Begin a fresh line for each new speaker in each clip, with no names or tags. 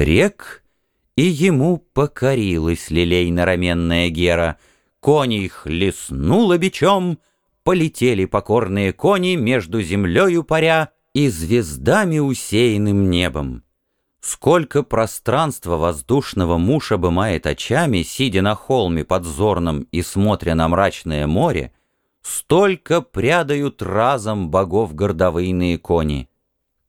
Рек, и ему покорилась лилейно-раменная Гера. Кони их леснула бичом, полетели покорные кони между землею паря и звездами усеянным небом. Сколько пространства воздушного муж обымает очами, сидя на холме подзорном и смотря на мрачное море, столько прядают разом богов гордовыйные кони.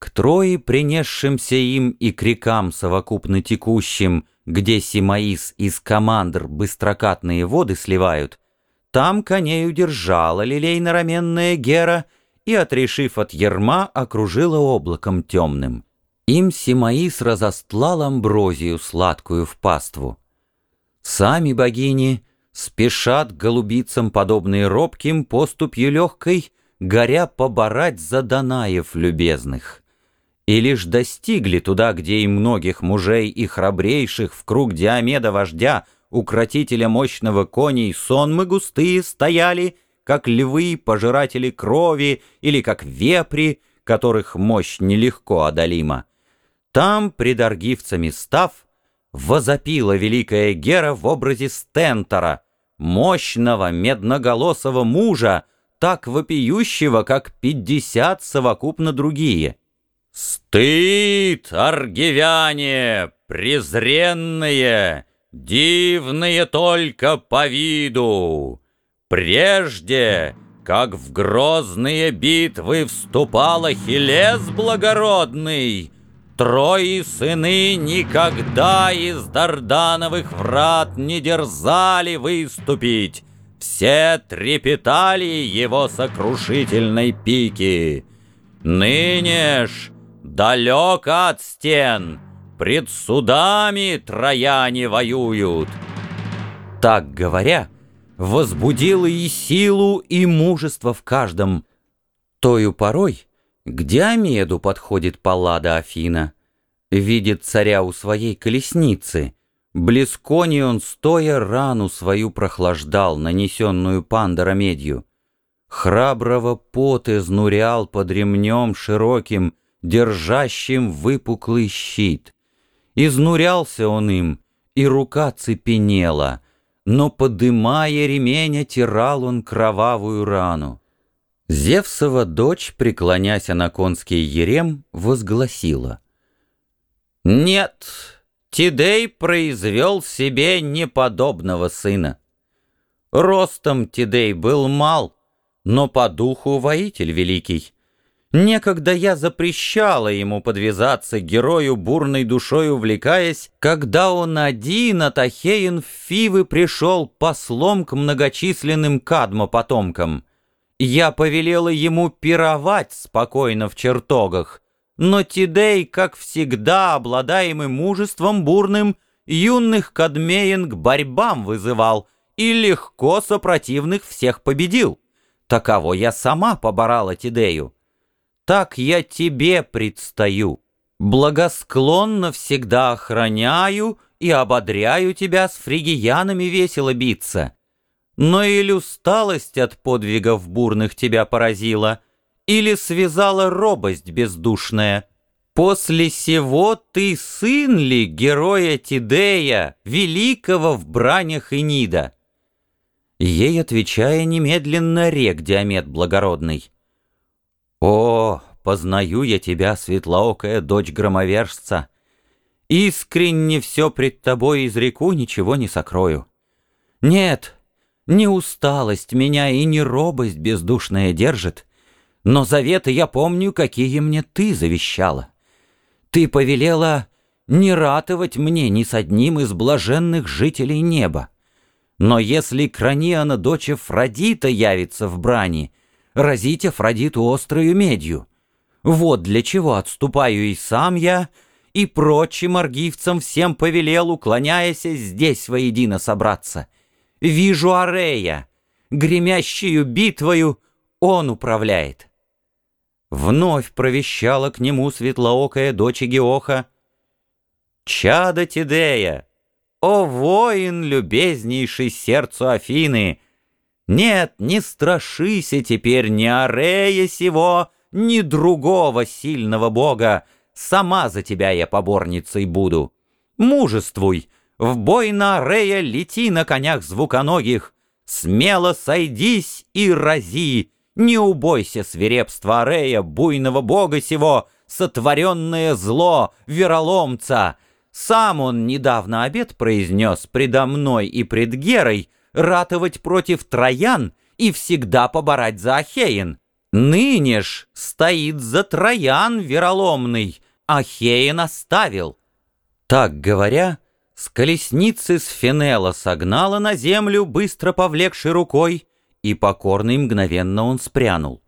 К трое принесшимся им и к рекам совокупно текущим, где Симаис из командр быстрокатные воды сливают, там коней удержала лилейно-раменная Гера и, отрешив от ерма, окружила облаком темным. Им Симаис разостлал амброзию сладкую в паству. Сами богини спешат голубицам, подобные робким, поступью легкой, горя поборать за Данаев любезных и лишь достигли туда, где и многих мужей и храбрейших в круг Диомеда вождя, укротителя мощного коней, сонмы густые стояли, как львы, пожиратели крови, или как вепри, которых мощь нелегко одолима. Там, пред аргивцами став, возопила великая Гера в образе Стентора, мощного медноголосого мужа, так вопиющего, как пятьдесят совокупно другие — Стыд, аргивяне, презренные, Дивные только по виду! Прежде, как в грозные битвы Вступал Ахиллес благородный, Трои сыны никогда из Дардановых врат Не дерзали выступить, Все трепетали его сокрушительной пики. Ныне ж Далеко от стен, пред судами трояне воюют. Так говоря, возбудила и силу, и мужество в каждом. Тою порой к Диомеду подходит Паллада Афина, видит царя у своей колесницы. Близкони он, стоя, рану свою прохлаждал, нанесенную пандора медью. Храброго пот изнурял под ремнем широким, держащим выпуклый щит. Изнурялся он им, и рука цепенела, но, подымая ремень, отирал он кровавую рану. Зевсова дочь, преклонясь на конский ерем, возгласила. «Нет, Тидей произвел себе неподобного сына. Ростом Тидей был мал, но по духу воитель великий». Некогда я запрещала ему подвязаться герою, бурной душой увлекаясь, когда он один от Ахеин в Фивы пришел послом к многочисленным кадмо-потомкам. Я повелела ему пировать спокойно в чертогах, но Тидей, как всегда, обладаемый мужеством бурным, юных кадмеин к борьбам вызывал и легко сопротивных всех победил. Таково я сама поборала Тидею так я тебе предстаю. Благосклонно всегда охраняю и ободряю тебя с фригиянами весело биться. Но или усталость от подвигов бурных тебя поразила, или связала робость бездушная. После сего ты сын ли героя Тидея, великого в бранях Инида? Ей отвечая немедленно рек Диамет благородный. О, познаю я тебя, светлоокая дочь громовержца! Искренне все пред тобой изреку, ничего не сокрою. Нет, не усталость меня и не робость бездушная держит, но заветы я помню, какие мне ты завещала. Ты повелела не ратовать мне ни с одним из блаженных жителей неба. Но если Краниана, дочь Фродита, явится в брани, разить Афродиту острою медью. Вот для чего отступаю и сам я, и прочим аргивцам всем повелел, уклоняясь здесь воедино собраться. Вижу Арея, гремящую битвою он управляет. Вновь провещала к нему светлоокая дочь Геоха. «Чадо Тидея! О, воин, любезнейший сердцу Афины!» Нет, не страшися теперь ни Арея сего, ни другого сильного бога. Сама за тебя я поборницей буду. Мужествуй, в бой на Арея лети на конях звуконогих, Смело сойдись и рази, не убойся свирепства Арея, буйного бога сего, Сотворенное зло, вероломца. Сам он недавно обед произнес предо мной и пред Герой Ратовать против Троян и всегда поборать за Ахеин. Ныне ж стоит за Троян вероломный, Ахеин оставил. Так говоря, с колесницы с Фенела согнала на землю, быстро повлекши рукой, и покорный мгновенно он спрянул.